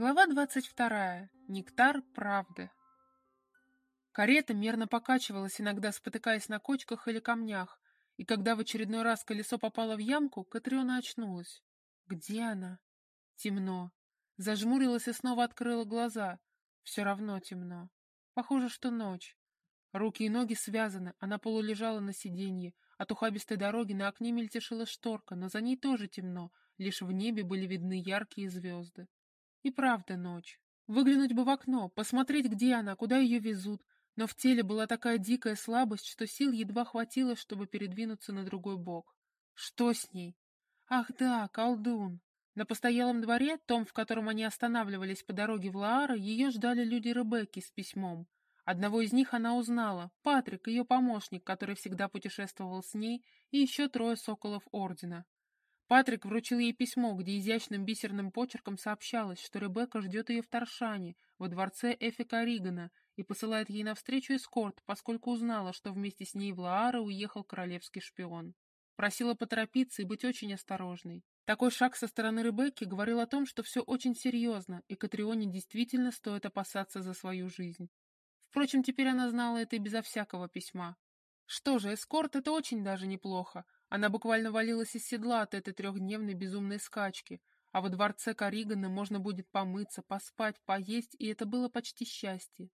Глава 22. Нектар правды. Карета мерно покачивалась, иногда спотыкаясь на кочках или камнях, и когда в очередной раз колесо попало в ямку, Катриона очнулась. Где она? Темно. Зажмурилась и снова открыла глаза. Все равно темно. Похоже, что ночь. Руки и ноги связаны, она полулежала на сиденье. От ухабистой дороги на окне мельтешила шторка, но за ней тоже темно, лишь в небе были видны яркие звезды. И правда ночь. Выглянуть бы в окно, посмотреть, где она, куда ее везут, но в теле была такая дикая слабость, что сил едва хватило, чтобы передвинуться на другой бок. Что с ней? Ах да, колдун. На постоялом дворе, том, в котором они останавливались по дороге в Лаара, ее ждали люди Ребекки с письмом. Одного из них она узнала, Патрик, ее помощник, который всегда путешествовал с ней, и еще трое соколов Ордена. Патрик вручил ей письмо, где изящным бисерным почерком сообщалось, что Ребекка ждет ее в Таршане, во дворце Эфика Ригана, и посылает ей навстречу эскорт, поскольку узнала, что вместе с ней в Лаара уехал королевский шпион. Просила поторопиться и быть очень осторожной. Такой шаг со стороны Ребекки говорил о том, что все очень серьезно, и Катрионе действительно стоит опасаться за свою жизнь. Впрочем, теперь она знала это и безо всякого письма. Что же, эскорт — это очень даже неплохо, она буквально валилась из седла от этой трехдневной безумной скачки, а во дворце Каригана можно будет помыться, поспать, поесть, и это было почти счастье.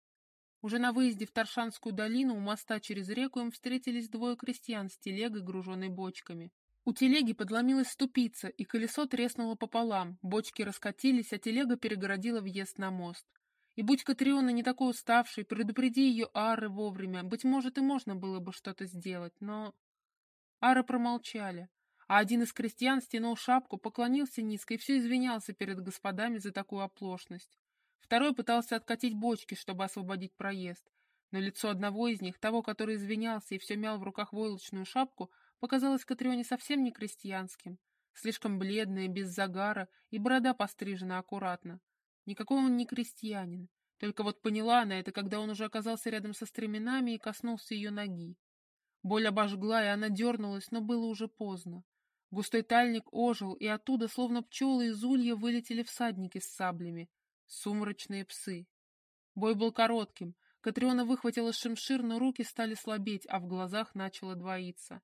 Уже на выезде в Таршанскую долину у моста через реку им встретились двое крестьян с телегой, груженной бочками. У телеги подломилась ступица, и колесо треснуло пополам, бочки раскатились, а телега перегородила въезд на мост. И будь Катриона не такой уставшей, предупреди ее Ары вовремя, быть может, и можно было бы что-то сделать, но... Ары промолчали, а один из крестьян стянул шапку, поклонился низко и все извинялся перед господами за такую оплошность. Второй пытался откатить бочки, чтобы освободить проезд, но лицо одного из них, того, который извинялся и все мял в руках войлочную шапку, показалось Катрионе совсем не крестьянским, слишком бледное, без загара, и борода пострижена аккуратно. Никакой он не крестьянин, только вот поняла она это, когда он уже оказался рядом со стременами и коснулся ее ноги. Боль обожгла, и она дернулась, но было уже поздно. Густой тальник ожил, и оттуда, словно пчелы из улья, вылетели всадники с саблями. Сумрачные псы. Бой был коротким. Катриона выхватила шимшир, но руки стали слабеть, а в глазах начало двоиться.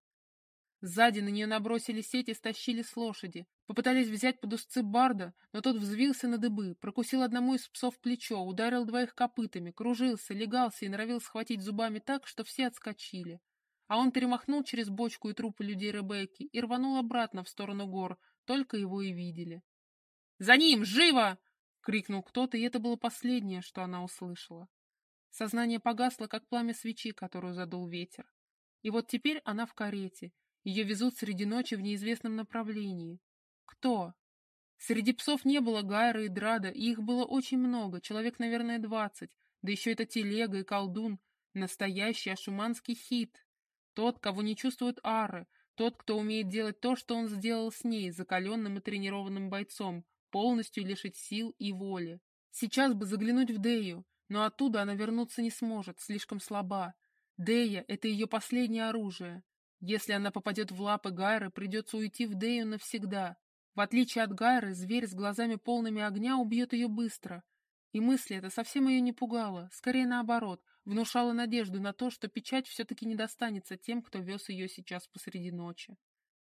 Сзади на нее набросили сеть и стащили с лошади. Попытались взять под узцы барда, но тот взвился на дыбы, прокусил одному из псов плечо, ударил двоих копытами, кружился, легался и норовил схватить зубами так, что все отскочили а он перемахнул через бочку и трупы людей Ребекки и рванул обратно в сторону гор, только его и видели. «За ним! Живо!» — крикнул кто-то, и это было последнее, что она услышала. Сознание погасло, как пламя свечи, которую задул ветер. И вот теперь она в карете. Ее везут среди ночи в неизвестном направлении. Кто? Среди псов не было Гайра и Драда, и их было очень много, человек, наверное, двадцать. Да еще это телега и колдун. Настоящий ашуманский хит. Тот, кого не чувствуют ары, тот, кто умеет делать то, что он сделал с ней, закаленным и тренированным бойцом, полностью лишить сил и воли. Сейчас бы заглянуть в Дею, но оттуда она вернуться не сможет, слишком слаба. Дея — это ее последнее оружие. Если она попадет в лапы Гайры, придется уйти в Дею навсегда. В отличие от Гайры, зверь с глазами полными огня убьет ее быстро. И мысли это совсем ее не пугало, скорее наоборот, внушала надежду на то, что печать все-таки не достанется тем, кто вез ее сейчас посреди ночи.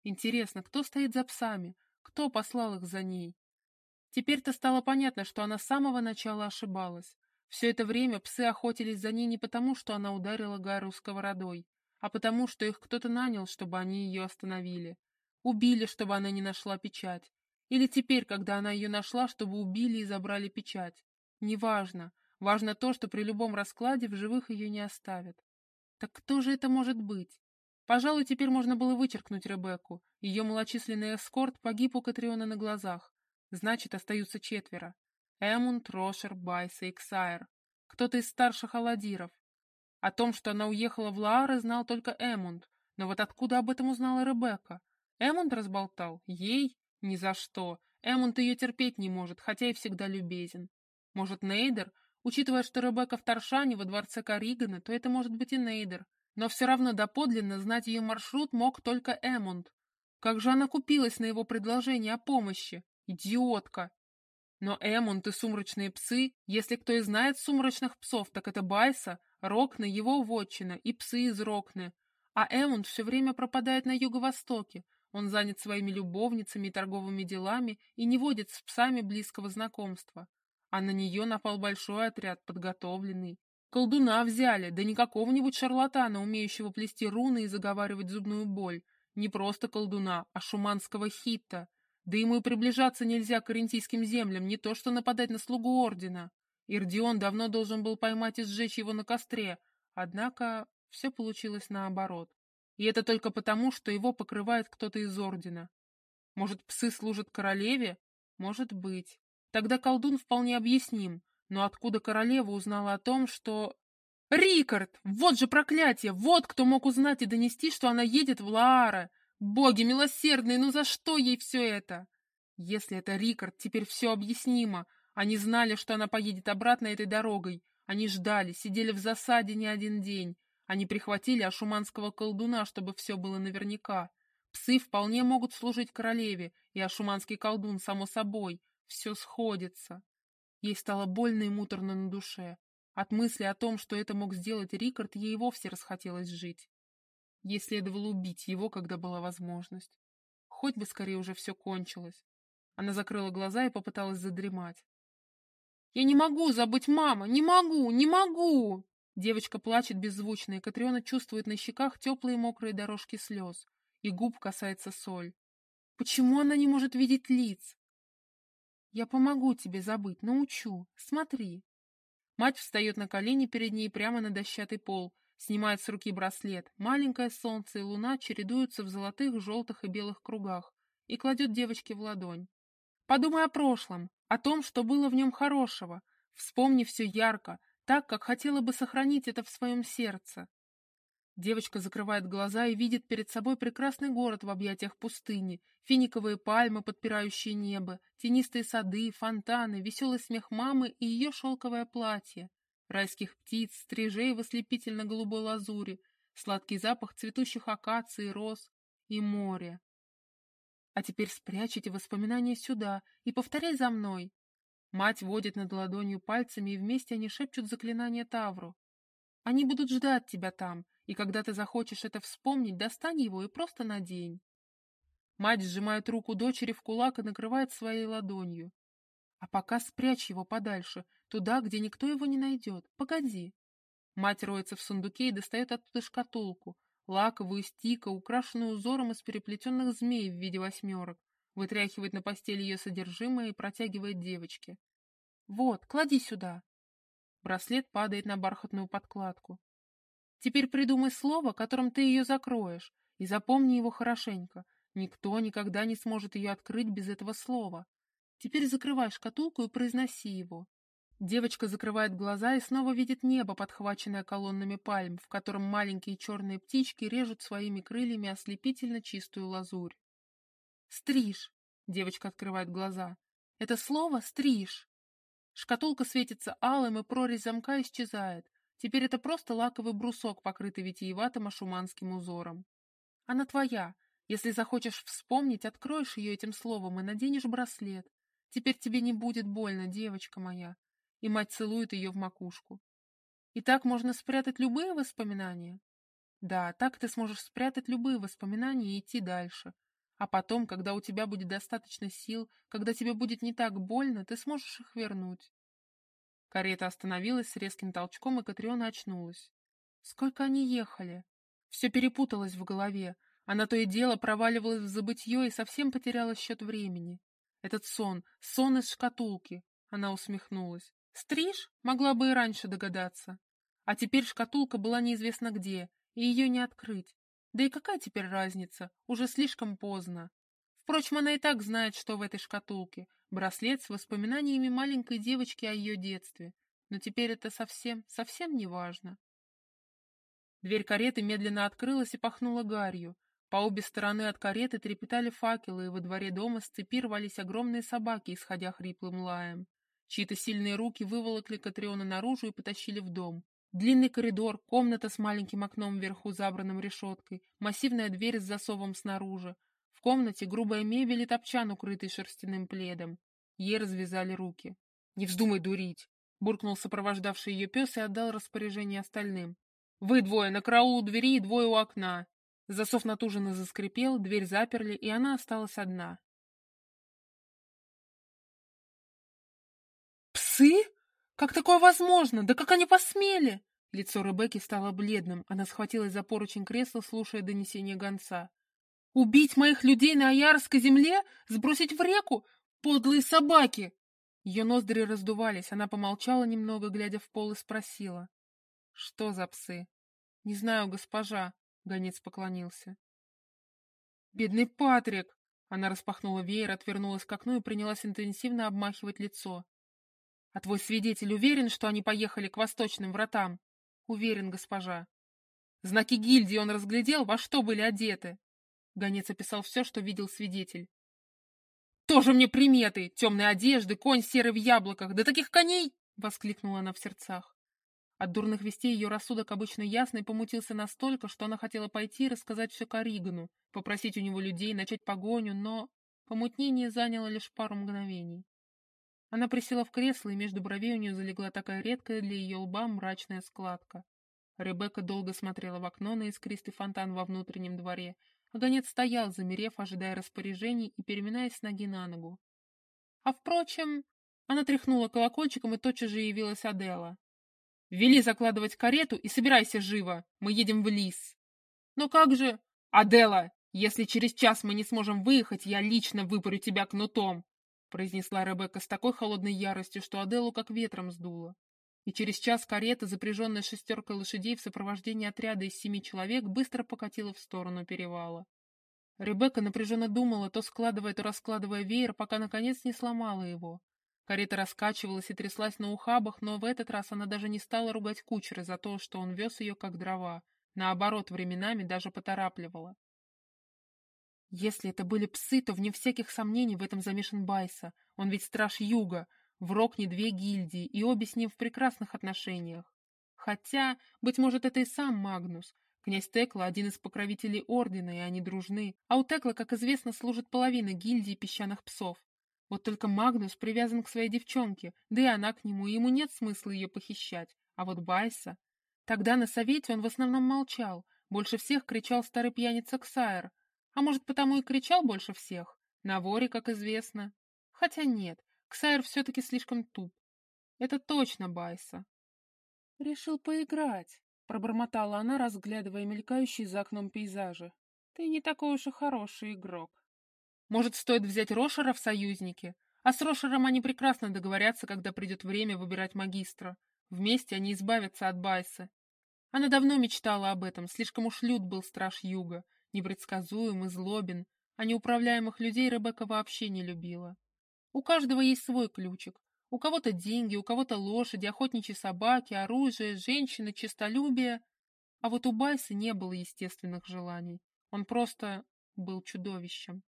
Интересно, кто стоит за псами? Кто послал их за ней? Теперь-то стало понятно, что она с самого начала ошибалась. Все это время псы охотились за ней не потому, что она ударила Гару сковородой, а потому, что их кто-то нанял, чтобы они ее остановили. Убили, чтобы она не нашла печать. Или теперь, когда она ее нашла, чтобы убили и забрали печать. Неважно. Важно то, что при любом раскладе в живых ее не оставят. Так кто же это может быть? Пожалуй, теперь можно было вычеркнуть Ребекку. Ее малочисленный эскорт погиб у Катриона на глазах. Значит, остаются четверо. Эмунд, Рошер, Байс и Иксайр. Кто-то из старших аладиров. О том, что она уехала в Лаары, знал только Эмунд. Но вот откуда об этом узнала Ребекка? Эмунд разболтал? Ей? Ни за что. Эмунд ее терпеть не может, хотя и всегда любезен. Может, Нейдер? Учитывая, что Ребекка в Таршане во дворце Каригана, то это может быть и Нейдер. Но все равно доподлинно знать ее маршрут мог только Эмунд. Как же она купилась на его предложение о помощи? Идиотка! Но Эмунд и сумрачные псы, если кто и знает сумрачных псов, так это Байса, Рокны, его вотчина и псы из Рокны. А Эмунд все время пропадает на юго-востоке. Он занят своими любовницами и торговыми делами и не водит с псами близкого знакомства. А на нее напал большой отряд, подготовленный. Колдуна взяли, да не какого-нибудь шарлатана, умеющего плести руны и заговаривать зубную боль. Не просто колдуна, а шуманского хита. Да ему и приближаться нельзя к карентийским землям, не то что нападать на слугу ордена. Ирдион давно должен был поймать и сжечь его на костре, однако все получилось наоборот. И это только потому, что его покрывает кто-то из ордена. Может, псы служат королеве? Может быть. Тогда колдун вполне объясним. Но откуда королева узнала о том, что... Рикард! Вот же проклятие! Вот кто мог узнать и донести, что она едет в Лаара! Боги милосердные, ну за что ей все это? Если это Рикард, теперь все объяснимо. Они знали, что она поедет обратно этой дорогой. Они ждали, сидели в засаде не один день. Они прихватили ашуманского колдуна, чтобы все было наверняка. Псы вполне могут служить королеве, и ашуманский колдун, само собой. Все сходится. Ей стало больно и муторно на душе. От мысли о том, что это мог сделать Рикард, ей вовсе расхотелось жить. Ей следовало убить его, когда была возможность. Хоть бы скорее уже все кончилось. Она закрыла глаза и попыталась задремать. «Я не могу забыть мама! Не могу! Не могу!» Девочка плачет беззвучно, и Катриона чувствует на щеках теплые мокрые дорожки слез, и губ касается соль. Почему она не может видеть лиц? «Я помогу тебе забыть, научу. Смотри». Мать встает на колени перед ней прямо на дощатый пол, Снимает с руки браслет. Маленькое солнце и луна чередуются в золотых, желтых и белых кругах и кладет девочке в ладонь. Подумай о прошлом, о том, что было в нем хорошего. Вспомни все ярко, так, как хотела бы сохранить это в своем сердце. Девочка закрывает глаза и видит перед собой прекрасный город в объятиях пустыни, финиковые пальмы, подпирающие небо, тенистые сады, фонтаны, веселый смех мамы и ее шелковое платье райских птиц, стрижей в ослепительно-голубой лазури, сладкий запах цветущих акаций, роз и море. А теперь спрячьте воспоминания сюда и повторяй за мной. Мать водит над ладонью пальцами, и вместе они шепчут заклинание Тавру. Они будут ждать тебя там, и когда ты захочешь это вспомнить, достань его и просто надень. Мать сжимает руку дочери в кулак и накрывает своей ладонью. А пока спрячь его подальше, туда, где никто его не найдет. Погоди. Мать роется в сундуке и достает оттуда шкатулку, лаковую стика, украшенную узором из переплетенных змей в виде восьмерок, вытряхивает на постель ее содержимое и протягивает девочке. «Вот, клади сюда». Браслет падает на бархатную подкладку. «Теперь придумай слово, которым ты ее закроешь, и запомни его хорошенько. Никто никогда не сможет ее открыть без этого слова. Теперь закрывай шкатулку и произноси его. Девочка закрывает глаза и снова видит небо, подхваченное колоннами пальм, в котором маленькие черные птички режут своими крыльями ослепительно чистую лазурь. «Стриж!» — девочка открывает глаза. «Это слово «стриж». Шкатулка светится алым, и прорезь замка исчезает. Теперь это просто лаковый брусок, покрытый витиеватым ашуманским узором. Она твоя. Если захочешь вспомнить, откроешь ее этим словом и наденешь браслет. Теперь тебе не будет больно, девочка моя. И мать целует ее в макушку. И так можно спрятать любые воспоминания? Да, так ты сможешь спрятать любые воспоминания и идти дальше. А потом, когда у тебя будет достаточно сил, когда тебе будет не так больно, ты сможешь их вернуть. Карета остановилась с резким толчком, и Катриона очнулась. Сколько они ехали? Все перепуталось в голове. Она то и дело проваливалась в забытье и совсем потеряла счет времени. Этот сон, сон из шкатулки. Она усмехнулась. Стриж? Могла бы и раньше догадаться. А теперь шкатулка была неизвестно где, и ее не открыть. Да и какая теперь разница? Уже слишком поздно. Впрочем, она и так знает, что в этой шкатулке. Браслет с воспоминаниями маленькой девочки о ее детстве. Но теперь это совсем, совсем не важно. Дверь кареты медленно открылась и пахнула гарью. По обе стороны от кареты трепетали факелы, и во дворе дома с цепи рвались огромные собаки, исходя хриплым лаем. Чьи-то сильные руки выволокли Катриона наружу и потащили в дом. Длинный коридор, комната с маленьким окном вверху, забранным решеткой, массивная дверь с засовом снаружи. В комнате грубая мебель и топчан, укрытый шерстяным пледом. Ей развязали руки. «Не вздумай дурить!» — буркнул сопровождавший ее пес и отдал распоряжение остальным. «Вы двое на караул у двери и двое у окна!» Засов натуженно заскрипел, дверь заперли, и она осталась одна. «Псы? Как такое возможно? Да как они посмели?» Лицо Ребекки стало бледным. Она схватилась за поручень кресла, слушая донесение гонца. «Убить моих людей на Аярской земле? Сбросить в реку? Подлые собаки!» Ее ноздри раздувались. Она помолчала немного, глядя в пол, и спросила. «Что за псы?» «Не знаю, госпожа», — гонец поклонился. «Бедный Патрик!» Она распахнула веер, отвернулась к окну и принялась интенсивно обмахивать лицо. «А твой свидетель уверен, что они поехали к восточным вратам?» «Уверен, госпожа». «Знаки гильдии он разглядел, во что были одеты?» Гонец описал все, что видел свидетель. «Тоже мне приметы! Темные одежды, конь серый в яблоках! Да таких коней!» — воскликнула она в сердцах. От дурных вестей ее рассудок обычно ясный помутился настолько, что она хотела пойти и рассказать все Каригану, попросить у него людей начать погоню, но помутнение заняло лишь пару мгновений. Она присела в кресло, и между бровей у нее залегла такая редкая для ее лба мрачная складка. Ребекка долго смотрела в окно на искристый фонтан во внутреннем дворе, гонец стоял, замерев, ожидая распоряжений и переминаясь с ноги на ногу. А впрочем, она тряхнула колокольчиком, и тотчас же явилась Адела. «Вели закладывать карету и собирайся живо, мы едем в лис». «Но как же...» «Адела, если через час мы не сможем выехать, я лично выпарю тебя кнутом произнесла Ребекка с такой холодной яростью, что Аделу как ветром сдуло. И через час карета, запряженная шестеркой лошадей в сопровождении отряда из семи человек, быстро покатила в сторону перевала. Ребекка напряженно думала, то складывая, то раскладывая веер, пока наконец не сломала его. Карета раскачивалась и тряслась на ухабах, но в этот раз она даже не стала ругать кучера за то, что он вез ее как дрова. Наоборот, временами даже поторапливала. Если это были псы, то вне всяких сомнений в этом замешан Байса. Он ведь страж Юга, в Рокне две гильдии, и обе с ним в прекрасных отношениях. Хотя, быть может, это и сам Магнус. Князь Текла — один из покровителей Ордена, и они дружны. А у Текла, как известно, служит половина гильдии песчаных псов. Вот только Магнус привязан к своей девчонке, да и она к нему, и ему нет смысла ее похищать. А вот Байса... Тогда на совете он в основном молчал. Больше всех кричал старый пьяница Ксайр, а может, потому и кричал больше всех? На воре, как известно. Хотя нет, Ксайр все-таки слишком туп. Это точно Байса. Решил поиграть, пробормотала она, разглядывая мелькающие за окном пейзажи. Ты не такой уж и хороший игрок. Может, стоит взять Рошера в союзники? А с Рошером они прекрасно договорятся, когда придет время выбирать магистра. Вместе они избавятся от Байсы. Она давно мечтала об этом, слишком уж лют был страж Юга, непредсказуем и злобен, а неуправляемых людей Ребекка вообще не любила. У каждого есть свой ключик. У кого-то деньги, у кого-то лошади, охотничьи собаки, оружие, женщины, честолюбие. А вот у Байса не было естественных желаний. Он просто был чудовищем.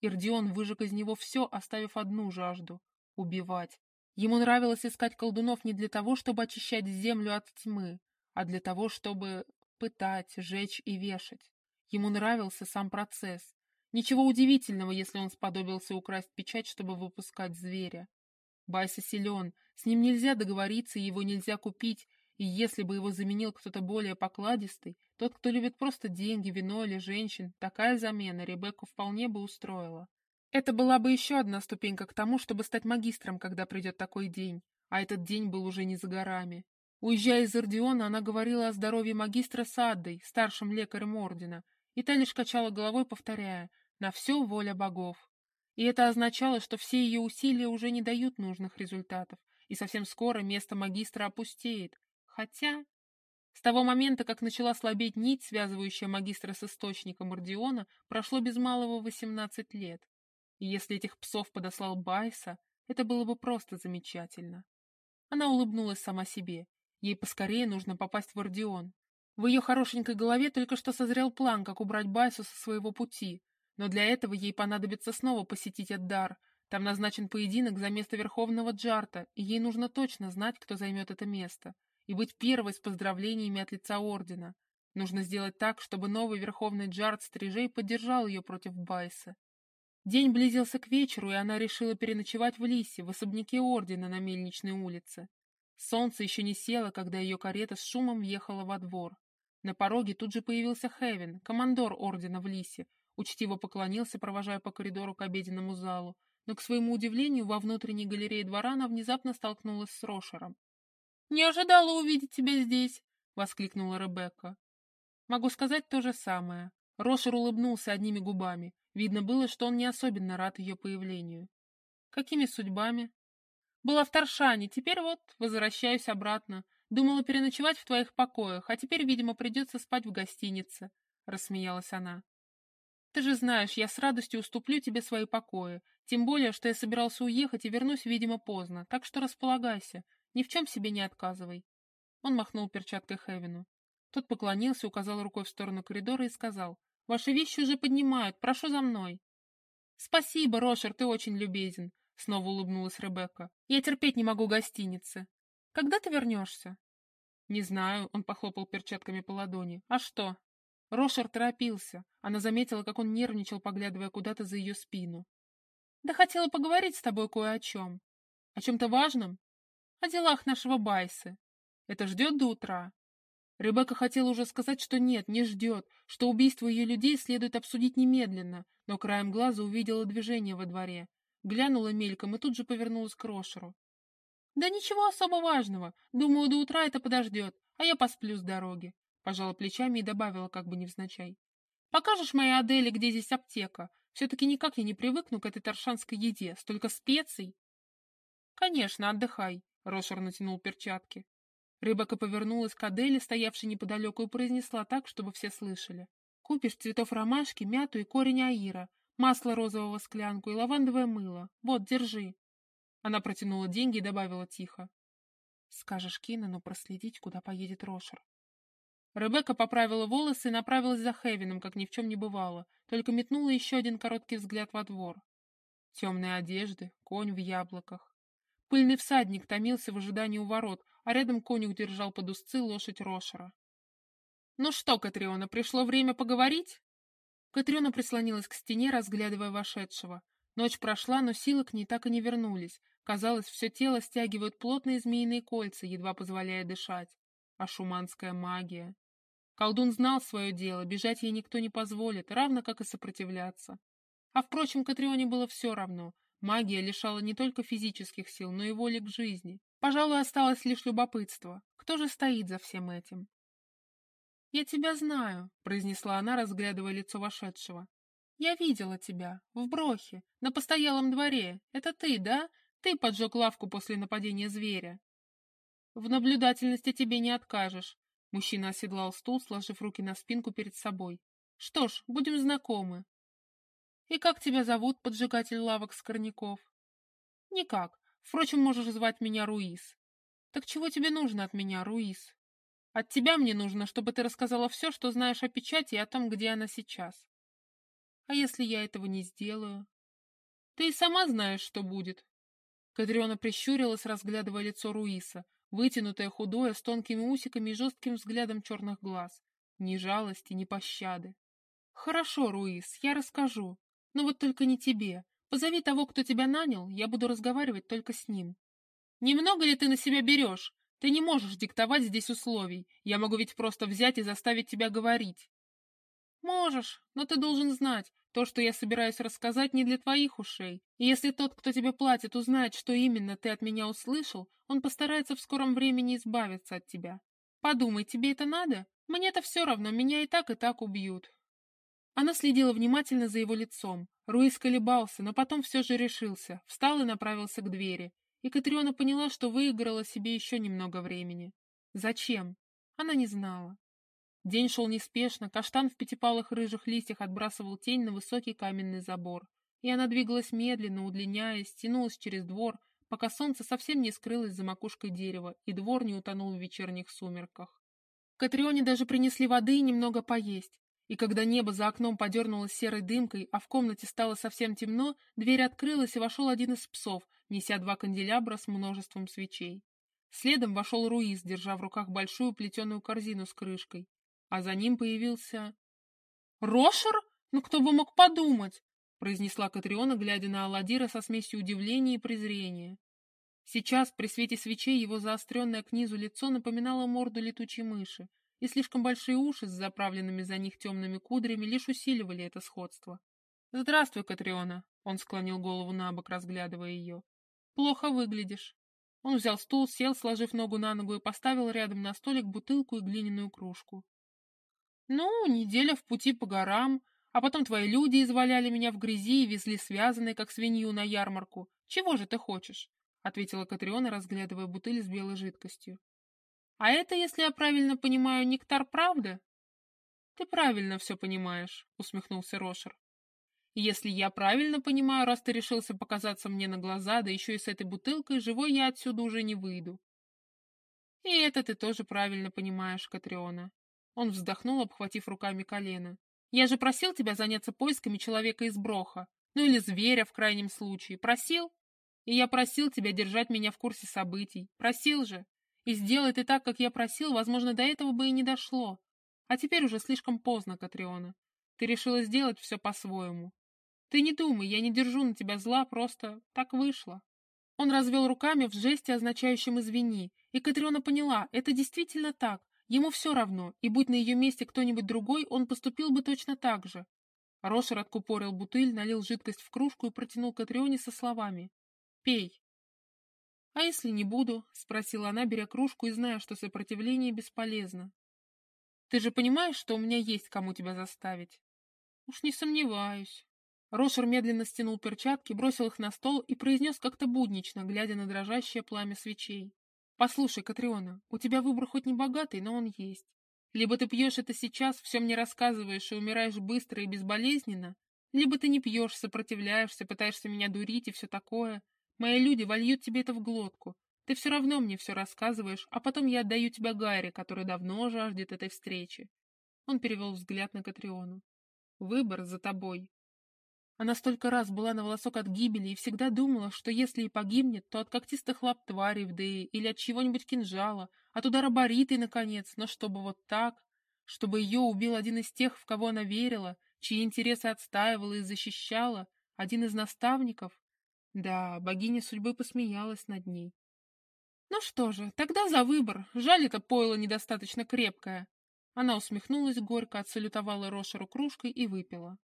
Ирдион выжег из него все, оставив одну жажду — убивать. Ему нравилось искать колдунов не для того, чтобы очищать землю от тьмы, а для того, чтобы пытать, жечь и вешать. Ему нравился сам процесс. Ничего удивительного, если он сподобился украсть печать, чтобы выпускать зверя. Байса силен, с ним нельзя договориться, его нельзя купить, и если бы его заменил кто-то более покладистый, тот, кто любит просто деньги, вино или женщин, такая замена Ребекку вполне бы устроила. Это была бы еще одна ступенька к тому, чтобы стать магистром, когда придет такой день, а этот день был уже не за горами. Уезжая из Ордиона, она говорила о здоровье магистра Саддой, старшим лекарем Ордена, и та лишь качала головой, повторяя «на все воля богов». И это означало, что все ее усилия уже не дают нужных результатов, и совсем скоро место магистра опустеет. Хотя... С того момента, как начала слабеть нить, связывающая магистра с источником Ордиона, прошло без малого восемнадцать лет. И если этих псов подослал Байса, это было бы просто замечательно. Она улыбнулась сама себе. Ей поскорее нужно попасть в Ордион. В ее хорошенькой голове только что созрел план, как убрать Байсу со своего пути, но для этого ей понадобится снова посетить Эддар. Там назначен поединок за место Верховного Джарта, и ей нужно точно знать, кто займет это место, и быть первой с поздравлениями от лица Ордена. Нужно сделать так, чтобы новый Верховный Джарт Стрижей поддержал ее против Байса. День близился к вечеру, и она решила переночевать в Лисе, в особняке Ордена на Мельничной улице. Солнце еще не село, когда ее карета с шумом въехала во двор. На пороге тут же появился Хевин, командор Ордена в Лисе, учтиво поклонился, провожая по коридору к обеденному залу, но, к своему удивлению, во внутренней галерее двора она внезапно столкнулась с Рошером. «Не ожидала увидеть тебя здесь!» — воскликнула Ребекка. «Могу сказать то же самое». Рошер улыбнулся одними губами. Видно было, что он не особенно рад ее появлению. «Какими судьбами?» «Была в Таршане, теперь вот возвращаюсь обратно. Думала переночевать в твоих покоях, а теперь, видимо, придется спать в гостинице», — рассмеялась она. «Ты же знаешь, я с радостью уступлю тебе свои покои, тем более, что я собирался уехать и вернусь, видимо, поздно, так что располагайся, ни в чем себе не отказывай». Он махнул перчаткой Хевину. Тот поклонился, указал рукой в сторону коридора и сказал, Ваши вещи уже поднимают. Прошу за мной. Спасибо, Рошер, ты очень любезен. Снова улыбнулась Ребекка. Я терпеть не могу гостиницы. Когда ты вернешься? Не знаю, он похлопал перчатками по ладони. А что? Рошер торопился. Она заметила, как он нервничал, поглядывая куда-то за ее спину. Да хотела поговорить с тобой кое о чем. О чем-то важном? О делах нашего Байсы. Это ждет до утра? Ребекка хотела уже сказать, что нет, не ждет, что убийство ее людей следует обсудить немедленно, но краем глаза увидела движение во дворе. Глянула мельком и тут же повернулась к Рошеру. «Да ничего особо важного. Думаю, до утра это подождет, а я посплю с дороги», — пожала плечами и добавила как бы невзначай. «Покажешь моей Аделе, где здесь аптека? Все-таки никак я не привыкну к этой таршанской еде, столько специй». «Конечно, отдыхай», — Рошер натянул перчатки. Рыбака повернулась к Аделе, стоявшей неподалеку, и произнесла так, чтобы все слышали. «Купишь цветов ромашки, мяту и корень аира, масло розового склянку и лавандовое мыло. Вот, держи». Она протянула деньги и добавила тихо. «Скажешь Кинану проследить, куда поедет Рошер». Ребекка поправила волосы и направилась за Хевином, как ни в чем не бывало, только метнула еще один короткий взгляд во двор. Темные одежды, конь в яблоках. Пыльный всадник томился в ожидании у ворот, а рядом конюх держал под узцы лошадь Рошера. «Ну что, Катриона, пришло время поговорить?» Катриона прислонилась к стене, разглядывая вошедшего. Ночь прошла, но силы к ней так и не вернулись. Казалось, все тело стягивают плотные змеиные кольца, едва позволяя дышать. А шуманская магия. Колдун знал свое дело, бежать ей никто не позволит, равно как и сопротивляться. А впрочем, Катрионе было все равно. Магия лишала не только физических сил, но и воли к жизни. Пожалуй, осталось лишь любопытство. Кто же стоит за всем этим? «Я тебя знаю», — произнесла она, разглядывая лицо вошедшего. «Я видела тебя. В Брохе. На постоялом дворе. Это ты, да? Ты поджег лавку после нападения зверя». «В наблюдательности тебе не откажешь». Мужчина оседлал стул, сложив руки на спинку перед собой. «Что ж, будем знакомы. «И как тебя зовут, поджигатель лавок Скорняков?» «Никак. Впрочем, можешь звать меня Руис». «Так чего тебе нужно от меня, Руис?» «От тебя мне нужно, чтобы ты рассказала все, что знаешь о печати и о том, где она сейчас». «А если я этого не сделаю?» «Ты и сама знаешь, что будет». Кадриона прищурилась, разглядывая лицо Руиса, вытянутое, худое, с тонкими усиками и жестким взглядом черных глаз. Ни жалости, ни пощады. «Хорошо, Руис, я расскажу. Но вот только не тебе. Позови того, кто тебя нанял, я буду разговаривать только с ним. Немного ли ты на себя берешь? Ты не можешь диктовать здесь условий. Я могу ведь просто взять и заставить тебя говорить. Можешь, но ты должен знать, то, что я собираюсь рассказать, не для твоих ушей. И если тот, кто тебе платит, узнает, что именно ты от меня услышал, он постарается в скором времени избавиться от тебя. Подумай, тебе это надо? Мне-то все равно, меня и так, и так убьют. Она следила внимательно за его лицом. Руис колебался, но потом все же решился, встал и направился к двери. И Катриона поняла, что выиграла себе еще немного времени. Зачем? Она не знала. День шел неспешно, каштан в пятипалых рыжих листьях отбрасывал тень на высокий каменный забор. И она двигалась медленно, удлиняясь, тянулась через двор, пока солнце совсем не скрылось за макушкой дерева, и двор не утонул в вечерних сумерках. Катрионе даже принесли воды и немного поесть. И когда небо за окном подернулось серой дымкой, а в комнате стало совсем темно, дверь открылась, и вошел один из псов, неся два канделябра с множеством свечей. Следом вошел Руиз, держа в руках большую плетеную корзину с крышкой. А за ним появился... «Рошер? Ну кто бы мог подумать!» произнесла Катриона, глядя на Аладдира со смесью удивления и презрения. Сейчас, при свете свечей, его заостренное к низу лицо напоминало морду летучей мыши, и слишком большие уши с заправленными за них темными кудрями лишь усиливали это сходство. «Здравствуй, Катриона!» — он склонил голову на бок, разглядывая ее. «Плохо выглядишь». Он взял стул, сел, сложив ногу на ногу, и поставил рядом на столик бутылку и глиняную кружку. «Ну, неделя в пути по горам, а потом твои люди изваляли меня в грязи и везли связанной, как свинью, на ярмарку. Чего же ты хочешь?» — ответила Катриона, разглядывая бутыль с белой жидкостью. «А это, если я правильно понимаю, нектар правды?» «Ты правильно все понимаешь», — усмехнулся Рошер. «Если я правильно понимаю, раз ты решился показаться мне на глаза, да еще и с этой бутылкой, живой я отсюда уже не выйду». «И это ты тоже правильно понимаешь, Катриона». Он вздохнул, обхватив руками колено. «Я же просил тебя заняться поисками человека из Броха, ну или зверя в крайнем случае. Просил?» И я просил тебя держать меня в курсе событий. Просил же. И сделай ты так, как я просил, возможно, до этого бы и не дошло. А теперь уже слишком поздно, Катриона. Ты решила сделать все по-своему. Ты не думай, я не держу на тебя зла, просто так вышло. Он развел руками в жесте, означающем «извини», и Катриона поняла, это действительно так, ему все равно, и будь на ее месте кто-нибудь другой, он поступил бы точно так же. Рошер откупорил бутыль, налил жидкость в кружку и протянул Катрионе со словами Пей. — А если не буду? — спросила она, беря кружку и зная, что сопротивление бесполезно. — Ты же понимаешь, что у меня есть кому тебя заставить? — Уж не сомневаюсь. Рошер медленно стянул перчатки, бросил их на стол и произнес как-то буднично, глядя на дрожащее пламя свечей. «Послушай, Катриона, у тебя выбор хоть не богатый, но он есть. Либо ты пьешь это сейчас, все мне рассказываешь и умираешь быстро и безболезненно, либо ты не пьешь, сопротивляешься, пытаешься меня дурить и все такое, Мои люди вольют тебе это в глотку. Ты все равно мне все рассказываешь, а потом я отдаю тебя Гарри, который давно жаждет этой встречи. Он перевел взгляд на Катриону. Выбор за тобой. Она столько раз была на волосок от гибели и всегда думала, что если и погибнет, то от когтистых лап твари в Дее или от чего-нибудь кинжала, от удара Бориты, наконец, но чтобы вот так, чтобы ее убил один из тех, в кого она верила, чьи интересы отстаивала и защищала, один из наставников, да, богиня судьбы посмеялась над ней. Ну что же, тогда за выбор. Жаль, это пойло недостаточно крепкое. Она усмехнулась горько, отсалютовала Рошеру кружкой и выпила.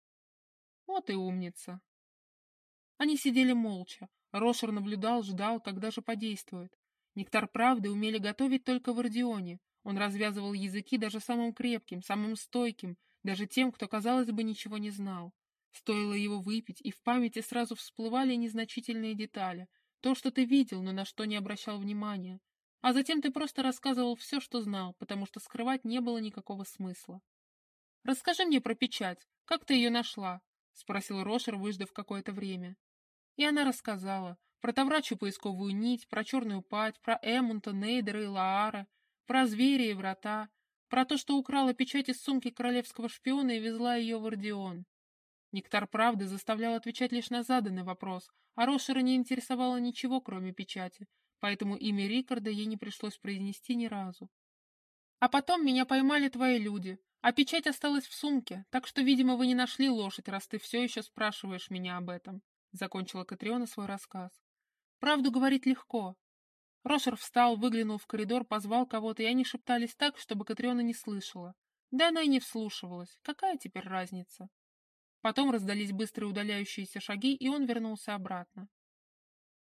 Вот и умница. Они сидели молча. Рошер наблюдал, ждал, когда же подействует. Нектар правды умели готовить только в Ордионе. Он развязывал языки даже самым крепким, самым стойким, даже тем, кто, казалось бы, ничего не знал. Стоило его выпить, и в памяти сразу всплывали незначительные детали. То, что ты видел, но на что не обращал внимания. А затем ты просто рассказывал все, что знал, потому что скрывать не было никакого смысла. «Расскажи мне про печать. Как ты ее нашла?» — спросил Рошер, выждав какое-то время. И она рассказала про Таврачу поисковую нить, про черную пать, про Эмунта, Нейдера и Лаара, про зверя и врата, про то, что украла печать из сумки королевского шпиона и везла ее в Ордеон. Нектар правды заставлял отвечать лишь на заданный вопрос, а Рошера не интересовало ничего, кроме печати, поэтому имя Рикарда ей не пришлось произнести ни разу. «А потом меня поймали твои люди, а печать осталась в сумке, так что, видимо, вы не нашли лошадь, раз ты все еще спрашиваешь меня об этом», — закончила Катриона свой рассказ. «Правду говорить легко». Рошер встал, выглянул в коридор, позвал кого-то, и они шептались так, чтобы Катриона не слышала. Да она и не вслушивалась. Какая теперь разница? Потом раздались быстрые удаляющиеся шаги, и он вернулся обратно.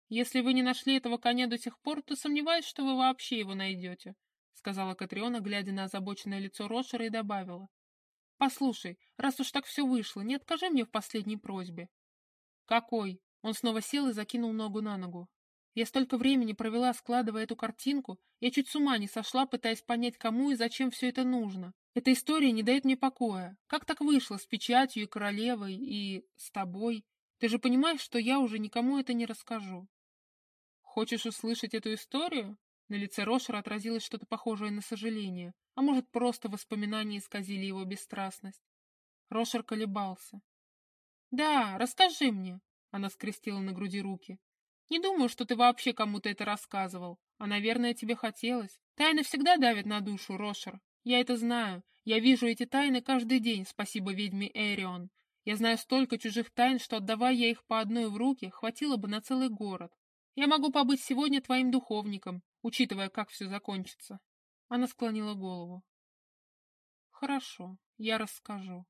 «Если вы не нашли этого коня до сих пор, то сомневаюсь, что вы вообще его найдете», сказала Катриона, глядя на озабоченное лицо Рошера, и добавила. «Послушай, раз уж так все вышло, не откажи мне в последней просьбе». «Какой?» Он снова сел и закинул ногу на ногу. Я столько времени провела, складывая эту картинку, я чуть с ума не сошла, пытаясь понять, кому и зачем все это нужно. Эта история не дает мне покоя. Как так вышло с печатью и королевой, и с тобой? Ты же понимаешь, что я уже никому это не расскажу. Хочешь услышать эту историю? На лице Рошера отразилось что-то похожее на сожаление, а может, просто воспоминания исказили его бесстрастность. Рошер колебался. «Да, расскажи мне», — она скрестила на груди руки. «Не думаю, что ты вообще кому-то это рассказывал, а, наверное, тебе хотелось. Тайны всегда давят на душу, Рошер. Я это знаю. Я вижу эти тайны каждый день, спасибо ведьме Эрион. Я знаю столько чужих тайн, что, отдавая я их по одной в руки, хватило бы на целый город. Я могу побыть сегодня твоим духовником, учитывая, как все закончится. Она склонила голову. «Хорошо, я расскажу.